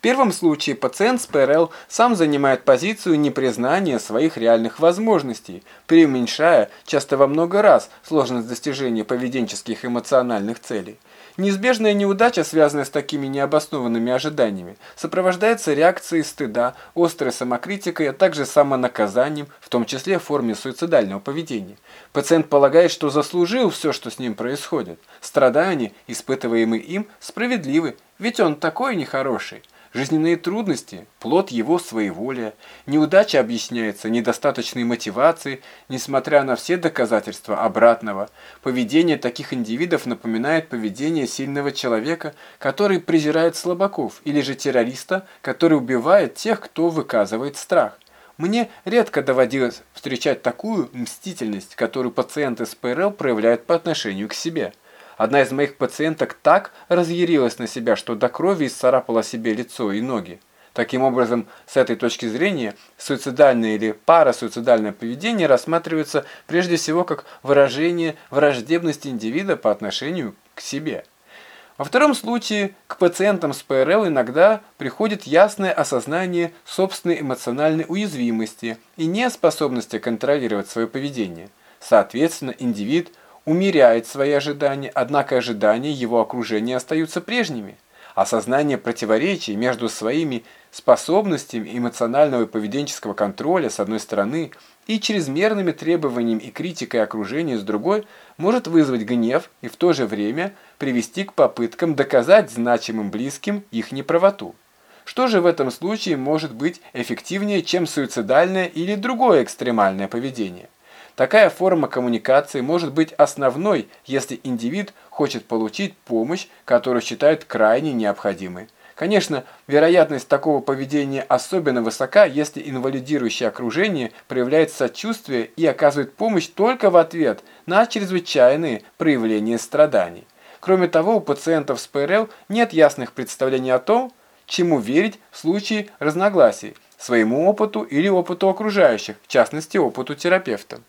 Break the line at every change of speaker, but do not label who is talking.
первом случае пациент с ПРЛ сам занимает позицию непризнания своих реальных возможностей, преуменьшая, часто во много раз, сложность достижения поведенческих эмоциональных целей. Неизбежная неудача, связанная с такими необоснованными ожиданиями, сопровождается реакцией стыда, острой самокритикой, а также самонаказанием, в том числе в форме суицидального поведения. Пациент полагает, что заслужил все, что с ним происходит. Страдания, испытываемые им, справедливы, ведь он такой нехороший. Жизненные трудности – плод его своеволия. Неудача объясняется недостаточной мотивацией, несмотря на все доказательства обратного. Поведение таких индивидов напоминает поведение сильного человека, который презирает слабаков, или же террориста, который убивает тех, кто выказывает страх. Мне редко доводилось встречать такую мстительность, которую пациенты с ПРЛ проявляют по отношению к себе. Одна из моих пациенток так разъярилась на себя, что до крови исцарапала себе лицо и ноги. Таким образом, с этой точки зрения, суицидальное или парасуицидальное поведение рассматривается прежде всего как выражение враждебности индивида по отношению к себе. Во втором случае к пациентам с ПРЛ иногда приходит ясное осознание собственной эмоциональной уязвимости и неспособности контролировать свое поведение. Соответственно, индивид умеряет свои ожидания, однако ожидания его окружения остаются прежними. Осознание противоречий между своими способностями эмоционального и поведенческого контроля с одной стороны и чрезмерными требованиями и критикой окружения с другой может вызвать гнев и в то же время привести к попыткам доказать значимым близким их неправоту. Что же в этом случае может быть эффективнее, чем суицидальное или другое экстремальное поведение? Такая форма коммуникации может быть основной, если индивид хочет получить помощь, которую считает крайне необходимой. Конечно, вероятность такого поведения особенно высока, если инвалидирующее окружение проявляет сочувствие и оказывает помощь только в ответ на чрезвычайные проявления страданий. Кроме того, у пациентов с ПРЛ нет ясных представлений о том, чему верить в случае разногласий, своему опыту или опыту окружающих, в частности опыту терапевта.